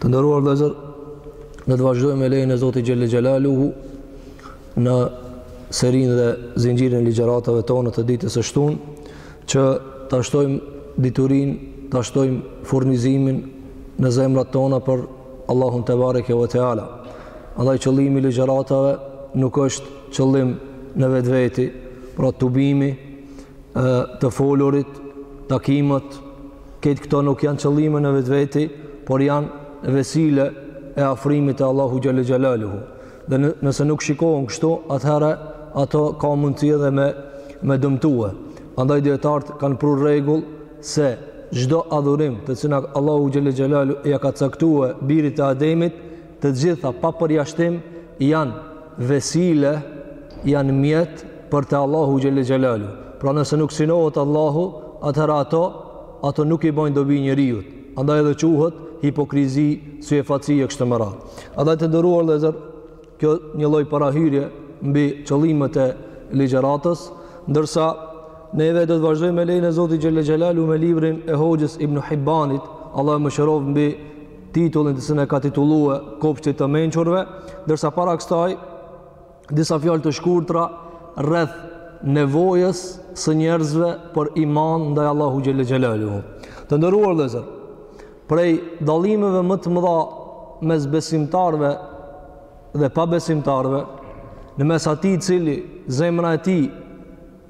Të nderuar vëllezër, do të vazhdojmë me lejen e Zotit Xhelle Xhelaluhu në serinë dhe zinxhirin e ligjëratave tona të ditës së shtunë, që ta shtojmë diturinë, ta shtojmë furnizimin në zemrat tona për Allahun tebareke ve teala. Andaj qëllimi i ligjëratave nuk është qëllim në vetveti, pra tubimi, të folurit, takimet, Krejt këto nuk janë qëllime në vetveti, por janë vesile e afrimit te Allahu Xhelle Xhelaluhu. Dhe nëse nuk shikohen kështu, atëherë ato ka mundësi edhe me, me dëmtue. Andaj dijetarët kanë prur rregull se çdo adhurim të cilin Allahu Xhelle Xhelaluhu ia ka caktue birit të Ademit, Të gjitha pa përjashtim janë vesile, janë mjet për te Allahu xhelle xhelaluhu. Pra nëse nuk synohet Allahu, atëherë ato ato nuk i bëjnë dobi njeriut. Andaj edhe quhet hipokrizi, syefaqësi e kështu me radhë. Andaj të nderuar vëllezër, kjo një lloj parahyrje mbi qëllimet e ligjëratës, ndërsa ne edhe do të vazhdojmë me lejen e Zotit Xhelle Xhelaluhu me librin e Hoxhës Ibn Hibbanit, Allahu e mëshiroftë mbi titullin të cilin e ka titullue kopshtit të mençurve, ndërsa para kësaj disa fjalë të shkurtra rreth nevojës së njerëzve për iman ndaj Allahut Xhelle Xhelaluhu. Të nderuar vëllezër, prej dallimeve më të mëdha mes besimtarëve dhe pabesimtarëve, në mes atij të cilit zemra e tij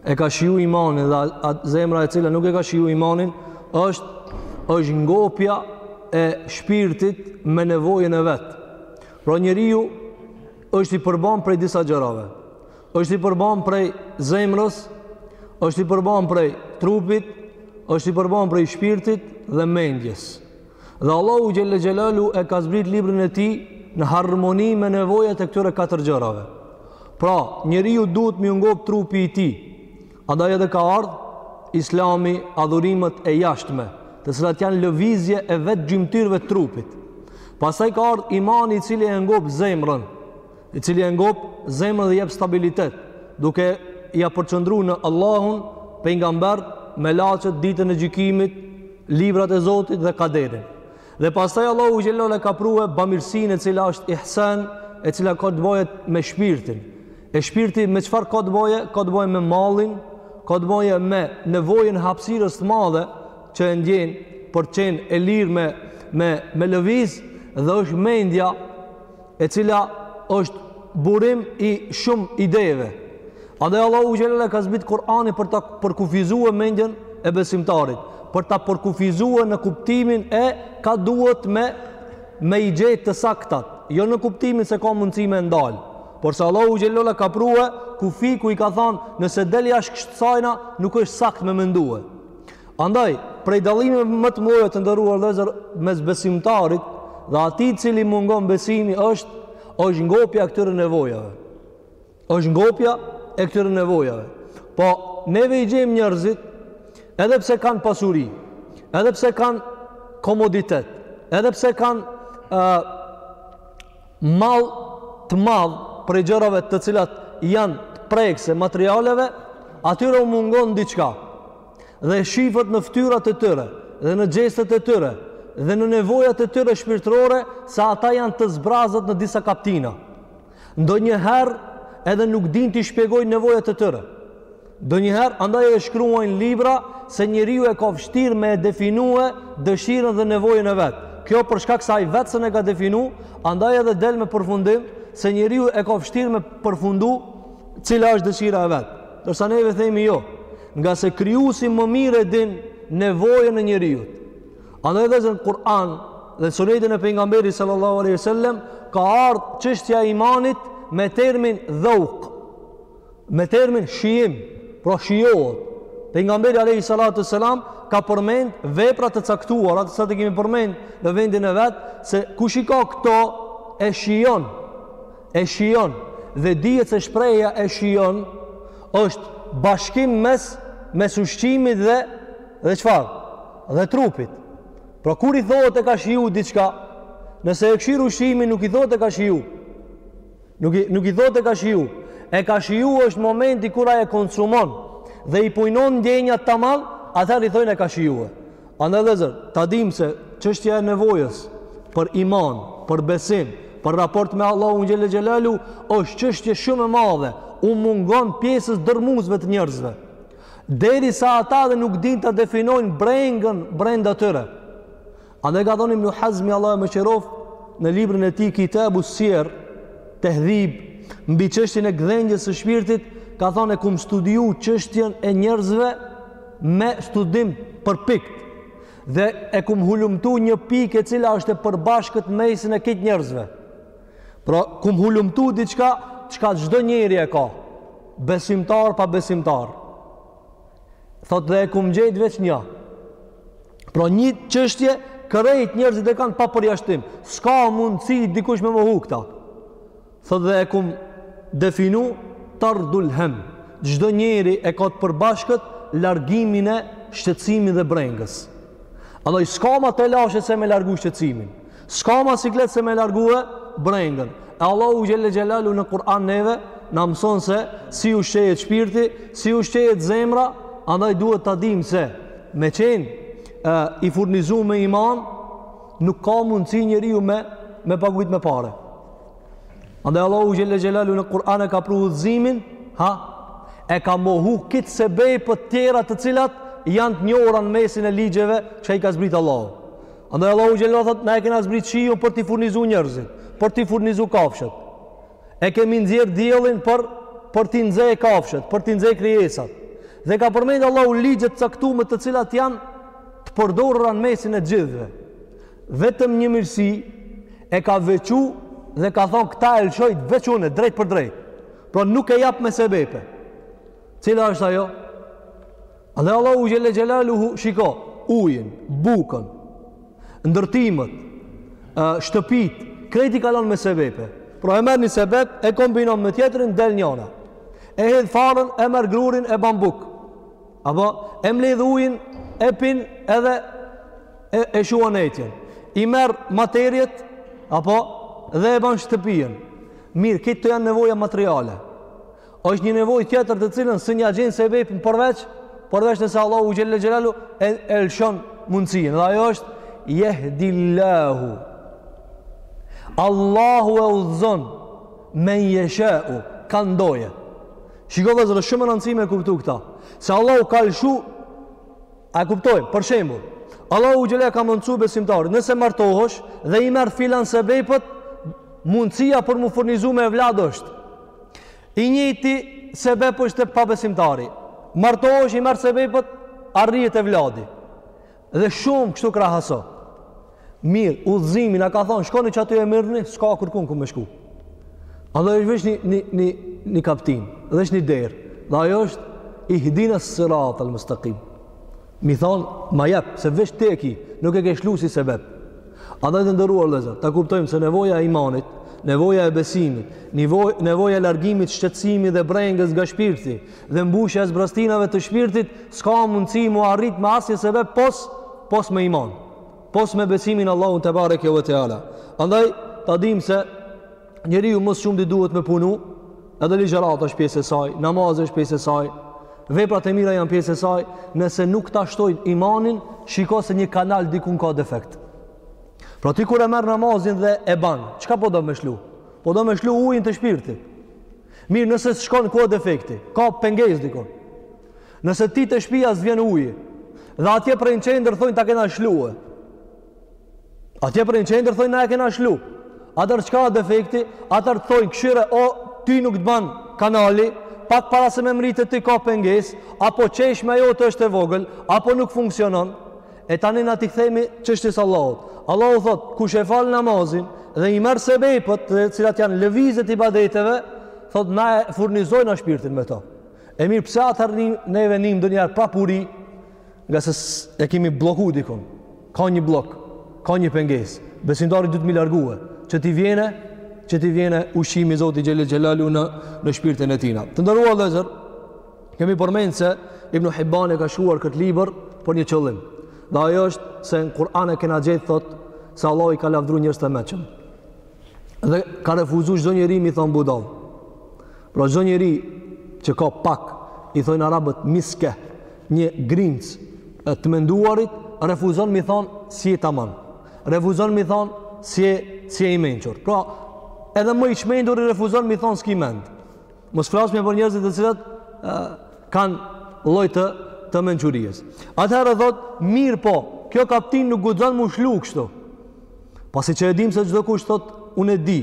e ka shiju imanin dhe atë zemra e cila nuk e ka shiju imanin është është ngopja e shpirtit me nevojën e vet. Pra njeriu është i përban prej disa gjërave. Është i përban prej zemrës, është i përban prej trupit, është i përban prej shpirtit dhe mendjes. Dhe Allahu xhelle xhelaluhu e ka zbrit librin e tij në harmoni me nevojat e këtyre katër gjërave. Pra, njeriut duhet m'iu ngop trupi i tij. Andaj edhe ka ardh Islami, adhurimet e jashtme, të cilat janë lëvizje e vetë gjymtyrëve të trupit. Pastaj ka ardh imani i cili e ngop zemrën. i cili e ngop zemrën dhe i jep stabilitet, duke ia përqendru në Allahun, pejgamberët, melaqet, ditën e gjykimit, librat e Zotit dhe kaderin. Dhe pastaj Allahu xhelle xhelaluhu e ka pru bamirësinë e cila është ihsan, e cila ka të bëjë me shpirtin. E shpirti me çfarë ka të bëjë? Ka të bëjë me mallin, ka të bëjë me nevojën e hapësirës të madhe që e ndjen për të qenë e lirë me me me lëviz dhe është mendja e cila është burim i shumë ideve. Andaj Allahu xhelal ka zbrit Kur'anin për ta përkufizuar mendjen e besimtarit, për ta përkufizuar në kuptimin e ka duhet me me i gjetë të saktat, jo në kuptimin se ka mundësi me ndal. Por se Allahu xhelal ka prue kufi ku i ka thonë nëse del jashtë kësaj nuk është sakt me mendue. Andaj, prej dallimeve më të mëdha të nderuar vëllezër mes besimtarit dhe atij i cili mungon besimi është është ngopja e këtyre nevojave. Është ngopja e këtyre nevojave. Po neve i gjejmë njerëzit edhe pse kanë pasuri, edhe pse kanë komoditet, edhe pse kanë uh, mal të madh prej gjërave të cilat janë prekëse materialeve, atyre u mungon diçka. Dhe shifet në ftyrat e tyre, dhe në gjestet e tyre, dhe në nevojat e tyre shpirtërore, se ata janë të zbrazët në disa kaptina. Ndonjëherë edhe nuk din t'i shpjegojnë nevojat e tyre. Ndonjëherë, andaj e shkruajnë libra, se njeriu e ka vështirë me e definue dëshirën dhe nevojën e vet. Kjo për shkak se ai vetë s'e ka definu, andaj edhe del me përfundim, se njeriu e ka vështirë me përfundu cila është dëshira e vet. Ndërsa neve themi jo, ngase krijuesi më mirë e din nevojën e njeriut. Andaj edhe në Kur'an dhe sunetin e pejgamberit sallallahu alaihi wasallam ka ardhur çështja e imanit me termin dhauk, me termin shijim, pra shijohet. Pejgamberi alayhi salatu selam ka përmend vepra të caktuara, siç e kemi përmend në vendin e vet se kush i ka këto e shijon. e shijon dhe dihet se shprehja e shijon është bashkim mes mes ushqimit dhe dhe çfarë? Dhe trupit. Pra kur i thohet e ka shiju diçka, nëse e kqyr ushqimin nuk i thohet e ka shiju. Nuk i, nuk i thohet e ka shiju. E ka shiju është momenti kur ai e konsumon dhe i punojnë ndjenjat tamam, atëherë i thonë e ka shiju. Andaj vëllezër, ta dimë se çështja e nevojës për iman, për besim, për raport me Allahun xhel xhelalu është çështje shumë e madhe, u mungon pjesës dërrmuese të njerëzve. Derisa ata edhe nuk dinë ta definojnë brengën brenda tyre. Andaj ka thonë Ibn Hazmi Allahu e mëshiroftë në librin e tij Kitabu Sir Tehdhib mbi çështjen e gdhendjes së shpirtit, ka thonë e kum studiu çështjen e njerëzve me studim përpikt dhe e kum hulumtu një pikë e cila është e përbashkët mesin e krejt njerëzve. Pra, kum hulumtu diçka, çka çdo njeri e ka, besimtar pabesimtar. Thot dhe e kum gjejt veç nja. Pra, një çështje, krejt njerëzit e kanë pa përjashtim. S'ka mundësi dikush me mohu këta. Thotë dhe e kum definu tardul hemm, çdo njeri e ka të përbashkët largimin e shqetësimit dhe brengës. Andaj s'ka ma telashe se me largu shqetësimin. S'ka ma siklet se me largu e brengën. E Allahu xhelle xhelaluhu në Kur'an neve na mëson se si ushqehet shpirti, si ushqehet zemra, andaj duhet ta dimë se me qenë e, i furnizu me iman, nuk ka mundësi njeriu me, me pagujt me pare. Andaj Allahu xhelle xhelaluhu në Kur'an e ka pru udhëzimin, ha? E ka mohu këtë sebep prej tjerave të cilat janë të njohura në mesin e ligjeve që i ka zbrit Allahu. Andaj Allahu xhelle thot na e kena zbrit shiun për t'i furnizu njerëzit, për t'i furnizu kafshët. E kemi nxjerr diellin për për t'i nxe kafshët, për t'i nxe krijesat. Dhe ka përmend Allahu ligje t'caktume të cilat janë të përdorura në mesin e gjithëve. Vetëm një mirësi e ka veçu dhe ka thonë këta e lëshoj veç unë, drejtpërdrejt. Pra nuk e jap me sebepe. Cila është ajo? Dhe Allahu xhelle xhelaluhu shiko, ujin, bukën, ndërtimët, shtëpit, krejt i ka lon me sebepe. Pra e merr një sebep, e kombinon me tjetrin, del njona. E hedh farën, e merr grurin, e ban bukë. Apo e mbledh ujin, e pin edhe e, e shuan etjen. I merr materiet, apo dhe e ban shtëpinë. Mirë, këto janë nevoja materiale. është një nevojë tjetër të cilën s'ia gjen sebepin përveç, përveç nëse Allahu xhelle xhelaluhu e, e lëshon mundësinë. Dhe ajo është, jehdillahu. Allahu e udhëzon men jeshau, kan dojë. Shiko vllezër, është shumë rëndësi me kuptu këta. Se Allahu ka lëshu, a e kuptojmë, për shembull, Allahu xhelle ka mundësu besimtarit, nëse martohesh dhe i merr filan sebepet, mundësia për m'u furnizu me evlad është. I njëjti sebep është te pabesimtari. Martohesh i merr sebepet, arrihet evladi. Dhe shumë kështu krahaso. Mirë, udhëzimin a ka thonë, shkoni qaty e merrni, s'ka kërkun ku me shku. Andaj është veç një, një, një, një kaptinë, dhe është një derë. Dhe ajo është ihdina siratal mustekim. M'i thonë, ma jep, se veç Ti e ki, nuk e ke lshu si sebep. Andaj të nderuar vllezër, ta kuptojmë se nevoja e imanit, nevoja e besimit, nevoja e largimit t'shqetsimit dhe brengës nga shpirti, dhe mbushja e zbrastinave të shpirtit s'ka mundësi mu arrit me asnjë sebep pos pos me iman pos me besim në Allahun tebareke ve teala andaj ta dim se njeriu më shumë i duhet me punu edhe ligjërata është pjesë e saj namazi është pjesë e saj veprat e mira janë pjesë e saj nëse nuk ta shtojnë imanin shiko se një kanal dikun ka defekt pra ti kur e merr namazin dhe e ban çka po do me shlu po do me shlu ujin te shpirti Mirë, nëse shkon ku defekti, ka pengesë diku. Nëse ty te shpia s'vjen uji, dhe atje prej në qendër thonë ta kena shlue. Atje prej në qendër thonë na e kena shlu. Atëherë çka defekti, atëherë të thonë kshyre, o, ty nuk të ban kanali, pak para se me mrri te ti ka pengesë, apo çeshmja jote është e vogël, apo nuk funksionon, E tani na t'i kthehemi çështjes së Allahut. Allahu thotë, kush e fal namazin dhe i merr sebepet, të cilat janë lëvizjet e ibadeteve, thotë na e furnizojnë shpirtin me to. E mirë, pse atëherë neve nim ndonjëherë pa puri, ngase e kemi blloku dikun. Ka një bllok, ka një pengesë. Besimtari duhet m'i largue, që t'i vjen, që t'i vjen ushqimi i Zotit xhel-le xhelaluhu në në shpirtin e tij. Të nderuar vëllezër, Kemi përmend se Ibn Hibban e ka shkruar këtë libër për një qëllim. Dhe ajo është se në Kur'an e kena gjet thotë se Allahu i ka lavdru njerëzit e meçëm. Dhe ka refuzu çdo njeri m'i thonë budall. Pra çdo njeri që ka pak i thonë arabët miske një grimcë të menduarit refuzon m'i thonë s'je taman. Refuzon m'i thonë s'je, s'je i mençur. Pra edhe më i çmenduri refuzon m'i thonë s'ki mend. Mos flasim për njerëzit të cilët kanë lloj të të mençurisë. Atëherë thotë, mirëpo, kjo kaptinë nuk guxon me u shlu kështu. Pasi që e dim se çdokush thotë, unë e di.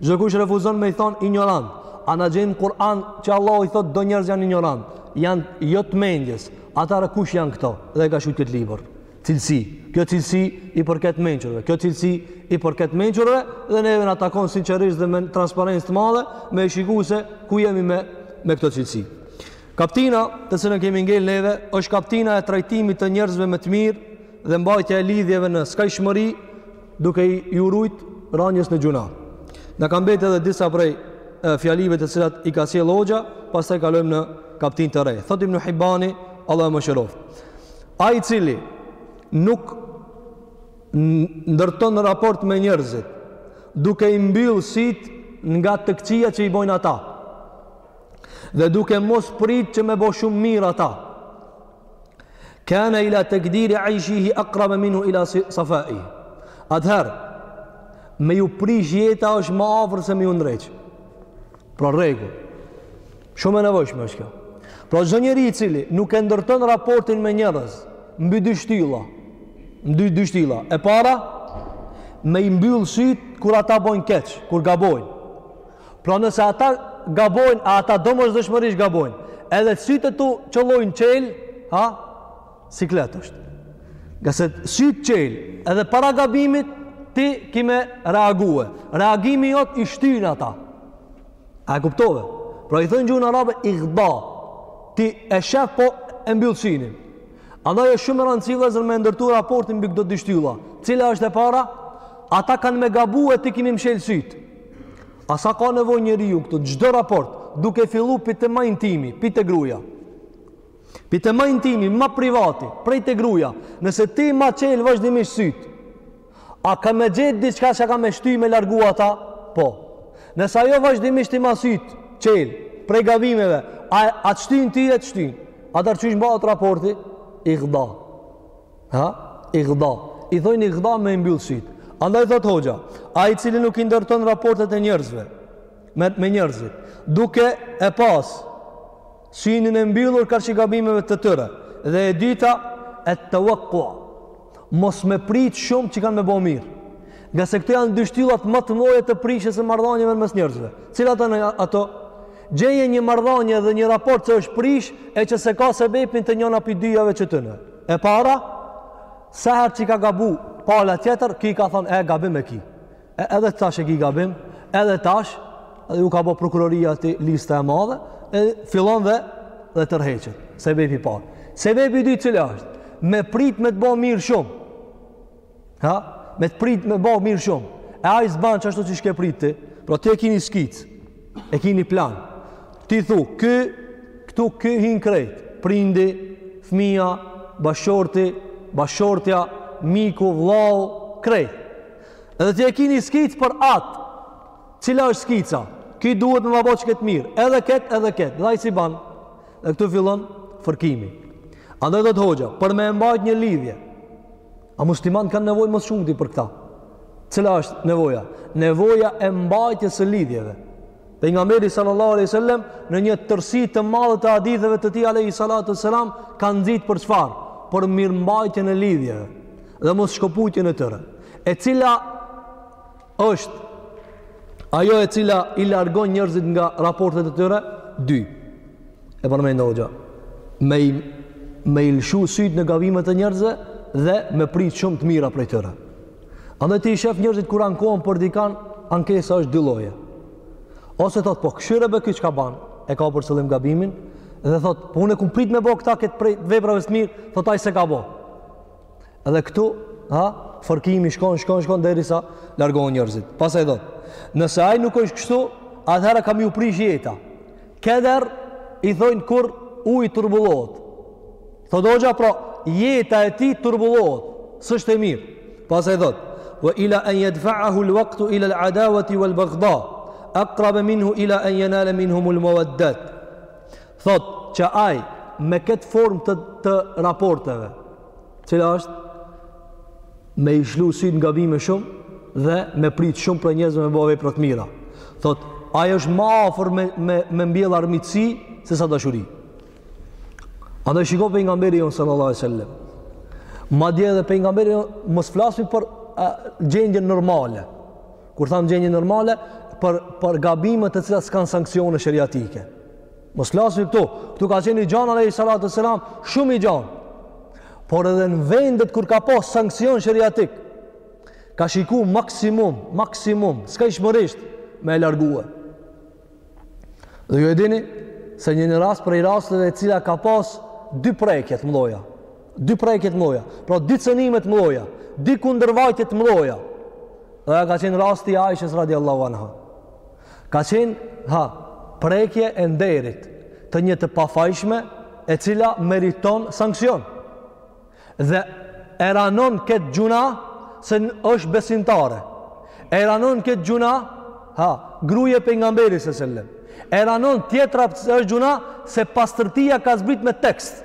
Çdokush refuzon me i thonë injorant. A na gjejmë n'Kur'an që Allahu i thotë do njerëz janë injorant, janë jo të mendjes. Atëherë kush janë këto? Dhe e ka shkruar këtë libër. cilësi. Kjo cilësi i përket të mençurve. Kjo cilësi i përket të mençurve dhe neve na takon sinqerisht dhe me transparencë të madhe me shiku se ku jemi me me këto cilësi. Kaptina, të cilën kemi ngel neve, është kaptina e trajtimit të njerëzve me të mirë dhe mbajtja e lidhjeve në skajshmëri duke i ju rujt ranjes në gjynah. Na ka mbet edhe disa prej e, fjalive të cilat i ka sjell hoxha, pastaj kalojmë në kaptinë të re. Thotë Ibnu Hibbani, Allahu e mëshiroftë. Ai i cili nuk ndërton raport me njerëzit, duke i mbyll sytë nga të këqijat që i bojnë ata, dhe duke mos prit që me bo shumë mirë ata, kane ila tekdiri ajshihi akrabe minhu ila safaihi. Atëherë, me ju prish jeta është ma afër se me ju ndreq. Pra rregull. Shumë e nevojshme është kjo. Pra çdo njeri i cili nuk e ndërton raportin me njerëz mbi dy shtylla, mbi dy shtylla. E para, me i mbyll syt kur ata bojnë keq, kur gabojnë. Pra nëse ata gabojnë, a ata domosdoshmërisht gabojnë. Edhe sytë t'u qëllojnë çel, ha? Siklet është. Ngase sytë çel, edhe para gabimit ti ki me reagu. E reagimi jot i shtyn ata. A e kuptove? Pra i thonë n'gjuhën arabe igda. Ti e shef po e mbyll synin. Andaj është shumë me rëndësi, vllezër, me ndërtu raportin mbi këto dy shtylla. Cila është e para? Ata kanë me gabu e ti ki me i mshel sytë. A sa ka nevojë njeriu këtu? Çdo raport, duke fillu pi te ma intimi, pi te gruja. Pi te ma intimi, ma privati, prej te gruja. Nëse ti i ma çel vazhdimisht sytë, A ka me gjet diçka që ka me shty me largu ata? Po. Nëse ajo vazhdimisht i ma sytë çel prej gabimeve, a, a të shtyn ty, e të shtyn. Atëherë qysh mbahet raporti? Igda. Ha? Igda. I thojnë igda me i mbyll sytë. Andaj thotë hoxha, ai i cili nuk i ndërton raportet e njerëzve, me, me njerëzit, duke e pas, Synin e mbyllur karshi gabimeve të tyre. Dhe e dyta, et-tevekkua. Mos me prit shumë që kanë me bo mirë. Ngase këto janë dy shtyllat më të mëdha të prishjes së marrëdhënieve mes njerëzve. Cilat janë ato? Gjeje një marrëdhënie dhe një raport që është prish e që s'e ka sebepin te njana pi dyjave qëtyne. E para, sa herë që ka gabu pala tjetër, ky i ka thonë e gabim e ki. E edhe tash e ki gabim, edhe tash edhe ju ka bo prokurori atij, lista e madhe, e fillon dhe dhe tërheqet. Sebepi i parë. Sebepi i dytë cili është. Me prit me të bo mirë shumë. Ha? Me të prit me bo mirë shumë. E ai s'ban qashtu qysh ke prit ti. Pra ti e ki një skicë. E ki një plan. Ti thu, ky këtu ky hin krejt. Prindi, fëmia, bashkëshorti, bashkëshortja, miku, vllau, krejt. Edhe ti e ki një skicë për atë. Cila është skica? Ky duhet me ma bo qëkëtë mirë. Edhe këtë, edhe këtë. Dhe ai s'i ban. Dhe këtu fillon fërkimi. Andaj thotë hoxha, për me mbajt një lidhje. A muslimanët kanë nevojë më së shumti për këta. Cila është nevoja? Nevoja e mbajtjes së lidhjeve. Pejgamberi sallallahu aleyhi sallam, në një tërsi të madhe të haditheve të tij aleyhi sallatu sallam, ka nxitë për çfarë? Për mirëmbajtjen e lidhjeve. dhe mos shkoputjen e tyre, e cila është ajo e cila i largon njerëzit nga raportet e tyre, dy. E përmend po hoxha. Me i, me i lëshu sytë në gabimet e njerëzve dhe me prit shumë të mira prej tyre. Andaj ti i shef njerëzit kur ankohen për dikan, ankesa është dy lloje. Ose thot po kshyre be ky çka ban, e ka për qëllim gabimin dhe thot po unë kum prit me bo këta këtë prej veprave të mirë, thot ai s'e ka bo. Edhe këtu, ha, fërkimi shkon, shkon, shkon derisa largohen njerëzit. Pastaj thot, nëse ai nuk është kështu, atëherë ka m'ju prish jeta. Keder i thojnë kur uji turbullohet. Thot hoxha, pra jeta e tij turbullohet, s'është e mirë. Pastaj thot, wa ila an yadfa'ahu al-waqtu ila al-adawati wal-baghdha aqrab minhu ila an yanala minhum al-mawaddat. thotë që ai me këtë formë të, të raporteve, cila është me i lshu sytë në gabime shumë dhe me prit shumë prej njerëzve me bo vepra të mira. Thot, ai është ma afër me, me, me mbjell armitësi se sa dashuri. Edhe shiko pejgamberi jonë sallallahu sallam. Madje edhe pejgamberi jonë, mos flasmi për a, gjendje normale. Kur thamë gjendje normale, për, për gabimet të cilat s'kanë sanksione sheriatike. Mos flasim këtu. Këtu ka qenë i gjan alayhi salatu selam, shumë i gjan. Por edhe në vendet kur ka pas sanksion sheriatik, ka shiku maksimum, maksimum, skajshmërisht me e largue. Dhe ju e dini se një në rast prej rasteve e cila ka pas dy prekje t'mdhaja, dy prekje t'mdhaja, pra dy cënime t'mdhaja, dy kundërvajtje t'mdhaja, dhe ka qenë rasti i Aishës radiallahu anha. Ka qenë, ha, prekje e nderit të një të pafajshme e cila meriton sanksion. Dhe e ranon këtë gjynah se është besimtare. E ranon këtë gjynah, gruja e pejgamberit sellem. E ranon tjetra se është gjynah se pastërtia ka zbrit me tekst.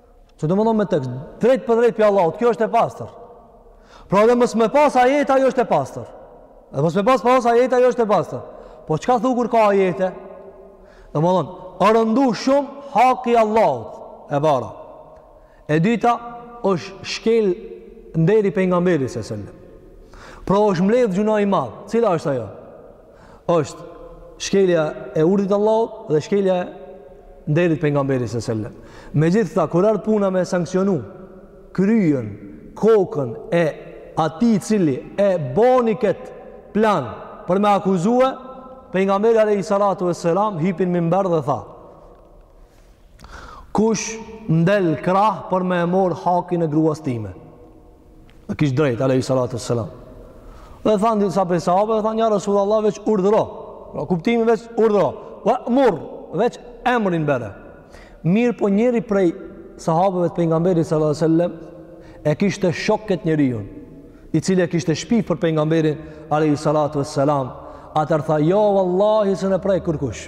Që domethonë me tekst, drejtpërdrejt prej Allahut, kjo është e pastër. Pra edhe mos me pas ajet, ajo është e pastër. Dhe mos me pas pas ajet, ajo është e pastër. Po çka thu kur ka ajete? Domethonë, â rëndu shumë haki Allahut, e para. E dyta, është shkel nderi pejgamberit, sellem. Pra është mbledh gjynah i madh, cila është ajo? është shkelja e urdhrit të Allahut dhe shkelja e nderit pejgamberit sallallahu alajhi wasallam. Megjithatë, kur ardh puna me sanksionu kryen kokën e atij i cili e boni kët plan për me akuzue pejgamberin alayhi salatu wasalam hypi n'minber dhe tha Kush ndel krah për me e mor hakin e grus time. E kishte drejt, alejhi salatu ue selam. Dhe thanë disa prej sahabëve, dhe thanë ja resulallah veç urdhëro. Pra, kuptimi veç urdhëro. Dhe murr, veç emrin bjere. Mirëpo njëri prej sahabëve të pejgamberit salatu selam, e kishte shok këtë njeriun, i cili e kishte shpif për pejgamberin alejhi salatu ue selam. Atër tha, jo, vallahi s'e prek kërkush.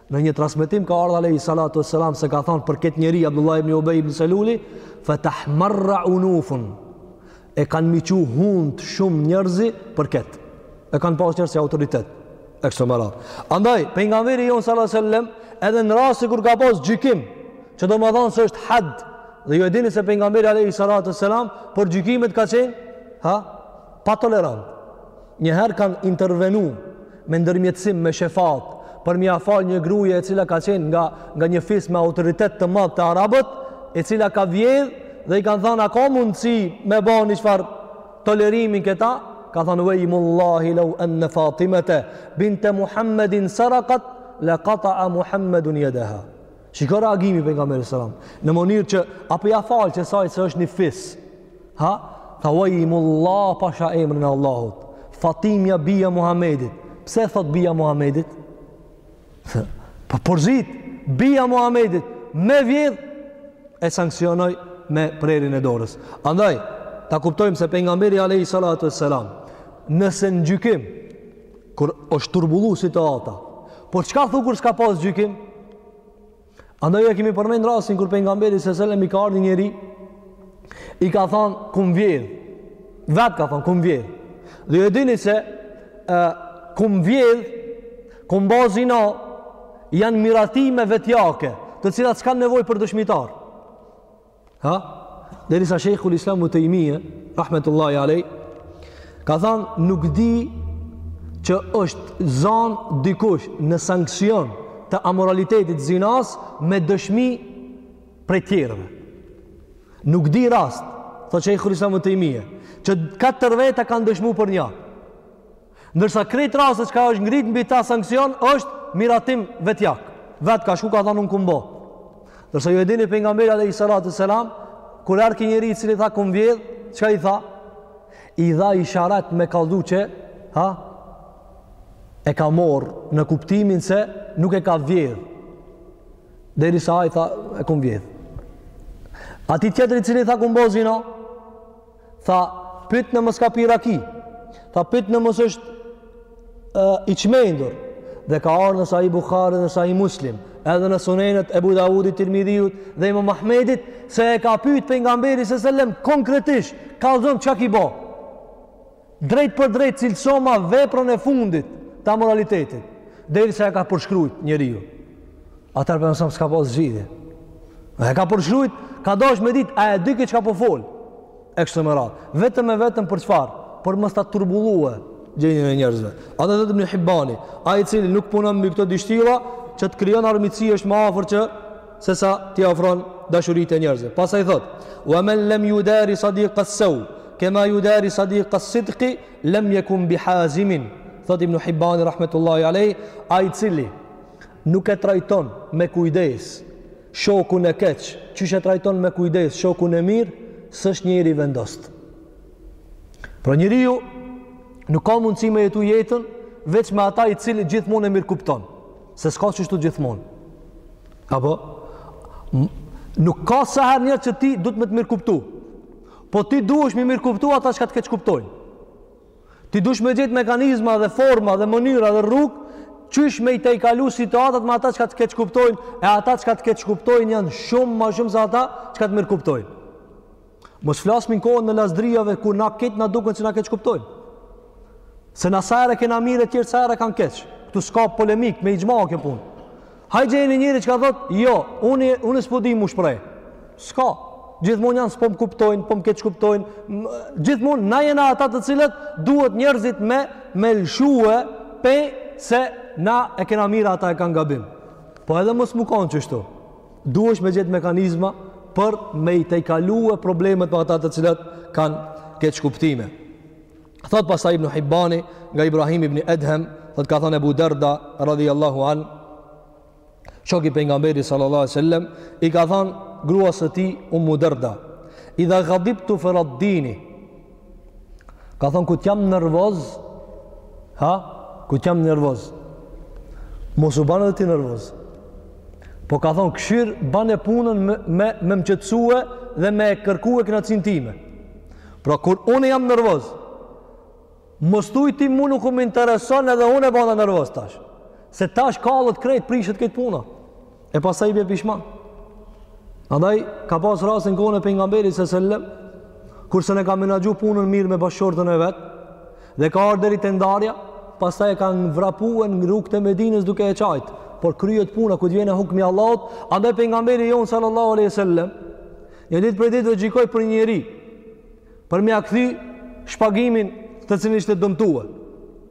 Në një transmetim ka ardhur alayhi salatu wassalam se ka thënë për këtë njeri Abdullah ibn Ubay ibn Saluli, "Fa tahmarra unufun." E kanë me çu hundë shumë njerëzi për këtë. E kanë pas njerëzit si autoritet. E kështu me radhë. Andaj pejgamberi jonë sallallahu alaihi wasallam edhe në rastin kur ka pas gjykim, që domethënë se është had, dhe ju e dini se pejgamberi alayhi salatu wassalam për gjykimet ka qenë ha pa tolerant. Një herë kanë intervenu me ndërmjetësim me shefat për m'ia fal një gruje e cila ka qenë nga, nga një fis me autoritet të madh te arabët, e cila ka vjedh dhe i kanë thënë a ka mundësi me ba një çfarë tolerimi n'këta, ka thënë ue ejmullahi lau enne Fatimete, binte Muhammedin sarakat, le kataa Muhammedun jedeha. Shiko reagimi i pejgamberit selam. Në mënyrë që, a po ia fal kësaj se është një fis. Ha? Tha ue ejmullah pasha emrin e Allahut. Fatimja bija Muhammedit. Pse thotë bija Muhammedit? Thotë, pa po përsërit, bija Muhammedit. Me vjedh, e sanksionoj me prerjen e dorës. Andaj, ta kuptojmë se pejgamberi alejhi salatu ue selam. Nëse në gjykim, kur është turbullu situata, por çka thu kur s'ka pas gjykim? Andaj e kemi përmend rastin kur pejgamberi s.a.s. i ka ardh një njeri i ka thon kum vjedh. Vet ka thon kum vjedh. Dhe ju e dini se ë kum vjedh, kum ba zina janë miratime vetjake, të cilat s'kanë nevojë për dëshmitarë. Ha? Derisa Shejhul Islam Ibn Tejmije, Rahmetullahi Alejhi, ka thanë nuk di që është zanë dikush në sanksion të amoralitetit zinasë me dëshmi prej tjerëve. Nuk di rast, thotë Shejhul Islam Ibn Tejmije, që katër veta kanë dëshmu për një. Ndërsa krejt rastet çka është ngrit mbi ta sanksion është miratim vetjak. Vet ka shku ka thënë un kum bo. Ndërsa ju e dini pejgamberi alayhi salatu selam kur erdhi njëri i cili tha kum vjedh, çka i tha? I dha isharat me kallzu që, ha, e ka morr në kuptimin se nuk e ka vjedh. Derisa ai tha e kum vjedh. Ai tjetri i cili tha kum bo zina? Tha, pyt në mos ka pi raki. Tha, pyt në mos është e, i çmendur. Dhe ka ardh në Sahih Buhari dhe Sahih Muslim, edhe në sunenet e Ebu Davudit, Tirmidhiut dhe imam Ahmedit, se e ka pyt Pejgamberi selem konkretisht, kallzom çka ki bo. Drejtpërdrejt cilësoma veprën e fundit t'amoralitetit, derisa e ka përshkrujt njeriu. Atëherë për nesër s'ka pas zgjidhje. E ka përshkrujt, ka dash me dit, a e di ky çka po fol. E kështu me radhë. Vetëm e vetëm për çfarë? Për mos ta turbulue gjenjën e njerëzve. E thotë Ibni Hibbani, ai i cili nuk punon mbi këto dispozita, që të krijon armiqësi është më afër që sesa t'i ofron dashuritë e njerëzve. Pastaj thot: "Wa man lam yudari sadiq as-saw, kama yudari sadiq as-sidq, lam yakun bihazim." Thot Ibn Hibban rahmetullahi alayh, ai i cili nuk e trajton me kujdes shokun e keq, qysh e trajton me kujdes shokun e mirë, s'është njeri i vendosur. Pra njeriu nuk ka mundësi me jetu jetën veç me ata i cili gjithmonë e mirëkupton. Se s'ka qështu gjithmonë. Apo, nuk ka saherë njerëz që ty duhet me të mirëkuptu. Po ti duhesh me i mirëkuptu ata çka të keqkuptojnë. Ti duhesh me gjet mekanizma dhe forma dhe mënyra dhe rrugë, qysh me i tejkalu situatat me ata çka të keqkuptojnë, e ata çka të keqkuptojnë janë shumë ma shumë se ata çka të mirëkuptojnë. Mos flasim në kohën e lazdrijave ku na krejt na duken që na keqkuptojnë. Se na saherë e kena mirë e tjerët saherë e kanë keq. Këtu s'ka polemikë, me e gjet ma kjo punë. Hajt gjeni njeri çka thot, jo, unë, unë s'po di mu shprej. S'ka. Gjithmonë janë s'po më kuptojnë, po më keqkuptojnë. Gjithmonë na jena ata të cilët duhet njerëzit me, me na lëshue pe se na e kena mirë ata e kanë gabim. Po edhe mos me kanë qështu. Duhesh me gjetë mekanizma për me i tejkalu e problemet me ata të cilët kanë keqkuptime. Thot pastaj ibn Hibbani nga Ibrahim ibn Edhem, thot ka thonë Ebu Derda, radhiAllahu anhu, shok i Pejgamberit sallallahu alejhi sellem, i ka thonë gruas së tij Ummu Derda, idha gadibtu feraddini, Ka thonë, kur të jam nervoz, ha, kur të jam nervoz, mos u ban edhe ti nervoz. Po ka thonë, kshyre, bane e punën me, me, me më qetësue dhe me kërkue kënaqësinë time. Pra, kur unë jam nervoz, mos thuj ti mu nuk më intereson edhe unë u bana nervoz tash. Se tash kallet krejt, prishet këtu puna. e pasaj i bje pishman. Andaj, ka pas rast n'kohën e pejgamberit se sëllëm, kur s'e ka menaxhu punën mirë me bashkëshorten e vet, dhe ka ardhë deri te ndarja, pasaj e ka vrapue në rrugët e Medinës duke qajtë, por kryhet puna kur të vjen hukmi i Allahut, andaj pejgamberi jonë sallallahu aleyhi sëllëm, një ditë prej ditëve gjykoi për një njeri, për me ia kthy shpagimin të cilin ishte dëmtuar.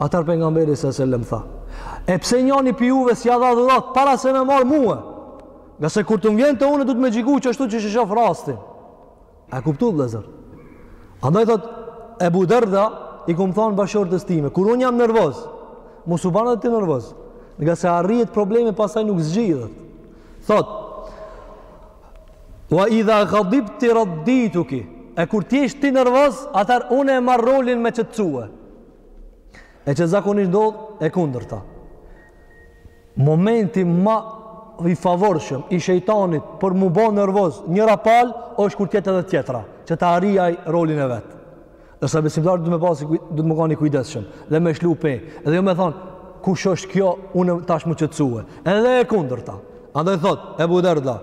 Atër pejgamberi sa selam tha, e pse njëri pi juve s'ja dha dhuratë para se me marr mua? Ngase kur të më vjen te unë duhet me gjyku qashtu qysh e shoh rastin. A kuptu vëllezër? Andaj thot Ebu Derda i kom thon bashkëshortes time, kur un jam nervoz, mos u bën ti nervoz. Ngase arrihet problemi pasaj nuk zgjidhet. Thot Wa idha ghadibti radituki. E kur të jesh ti nervoz, atar unë e marr rolin me qetësue. E që zakonisht ndodh e kundërta. Momenti më i favorshëm i shejtanit për mu bë nervoz, njëra palë është kur t'jetë edhe tjetra, që ta arrijë rolin e vet. Ndërsa besimtari duhet me pas, duhet me kanë i kujdesshëm dhe me shlu pe. Dhe jo me thon kush është kjo unë tash me qetsue. Edhe e kundërta. Andaj thot Ebu Derda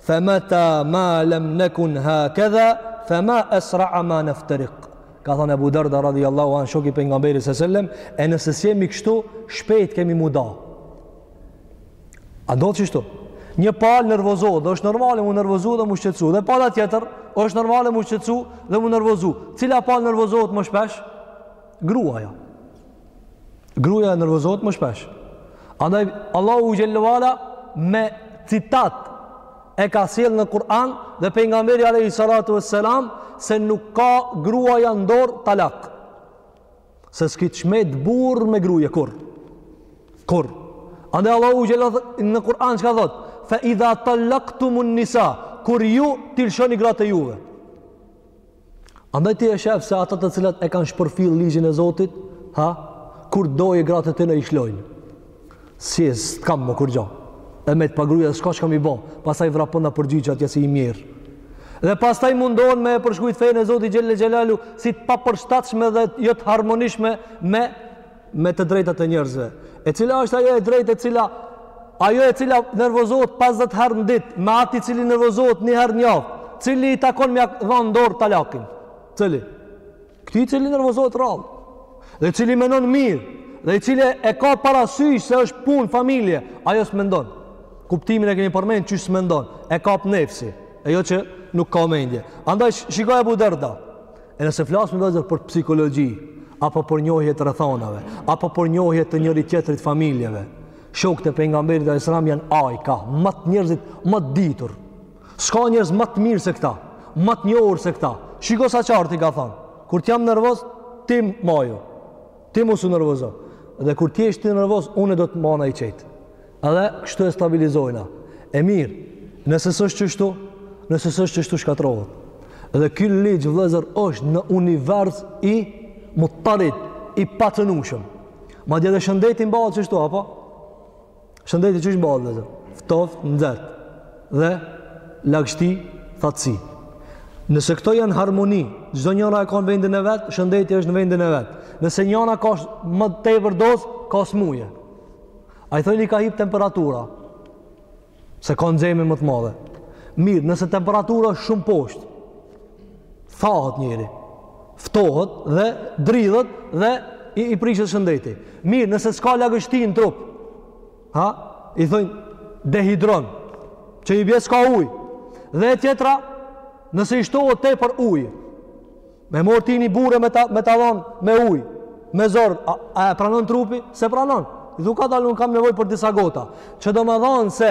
fa mata ma lam nakun hakadha fa ma asra ma naftariq. Ka thon Ebu Derda radhiyallahu an shoku i pejgamberit sallallahu alaihi wasallam e nëse s'jemi kështu shpejt kemi m'u da. A ndodh qështu? Një palë nërvozohet dhe është normale mu nërvozu dhe mu shqetsu. Dhe pala tjetër është normale mu shqetsu dhe mu nërvozu. Cila palë nërvozohet më shpesh? Gruaja. Gruaja nërvozohet më shpesh. Andaj, Allahu xhelle ve ala me citat e ka sjell në Kur'an dhe pejgamberi alayhi salatu vesselam se nuk ka gruaja n'dorë talak. se s'kish met burrë me grue, kurrë. Kurrë. Andaj Allahu xhelle në Kur'an çka thot, fe idha talaktumun nisa, kur ju t'i lshoni gratë e juve. Andaj ti e shef se ata të cilat e kanë shpërfill ligjin e Zotit, ha? Kur dojë gratë e tyne i shlojnë. Si e s't'kam më kurgjo. E me të pa gruja, s'ka çka me i bo. Pasaj vrapon nëpër gjyqe atje si i mjerë. Dhe pasaj mundohen me e përshkrujt fenë e Zotit xhelle xhelaluhu si të papërshtatshme dhe jo të harmonishme me, me të drejtat e njerëzve. E cila është ajo e drejtë e cila, ajo e cila nervozohet 50 herë në dit, me atë i cili nervozohet një herë në javë, cili i takon me ia dhonë n'dorë talakin. Cili? Këtij i cili nervozohet rrallë, dhe i cili menon mirë, dhe i cili e ka parasysh se është punë, familje, ajo s'mendon. Kuptimin e kemi përmend që s'mendon, e kap nefsi, e jo që nuk ka mendje. Andaj, shikaj Ebu Derda. E nëse flasim vëllezër për psikologi, apo për njohje të rrethanave, apo për njohje të njëri tjetrit familjeve, shokët e Pejgamberit alejhi selam janë ajka, ma të njerëzit, ma të ditur. S'ka njerëz më të mirë se këta, më të njohur se këta. Shiko sa qartë i ka thënë. Kur të jam nervoz, ti maju. Ti mos u nervozo. Dhe kur të jesh ti nervoz, unë do të mbahna i qetë. Edhe kështu e stabilizojna. E mirë, nëse s'është qështu, nëse s'është qështu shkatrrohet. Dhe ky ligj vëllezër është në univers i mutarit, i pacenushëm. Madje edhe shëndeti mbahet qështu apo? Shëndeti qysh mbahet vëllezër? Ftoftë, nxehtë dhe lagështi, thatësi. Nëse këto janë n'harmoni, çdo njëra e ka në vendin e vet, shëndeti është në vendin e vet. Nëse njëra ka më tepër dozë, ka smuje. A i thonë ka hip temperatura. Se ka nxemjen më të madhe. Mirë, nëse temperatura është shumë poshtë, Thahet njeri, ftohet dhe dridhet dhe i, i prishet shëndeti. Mirë, nëse s'ka lagështi në trup, ha, i thonë, dehidron, që i bje s'ka ujë. Dhe e tjetra, nëse i shtohet tepër ujë, me marrë ti një burrë me ta, me ta dhon me ujë, me zor, a, a e pranon trupi? S'e pranon. I dhuka dalë, unë kam nevoj për disa gota. Që domethënë se,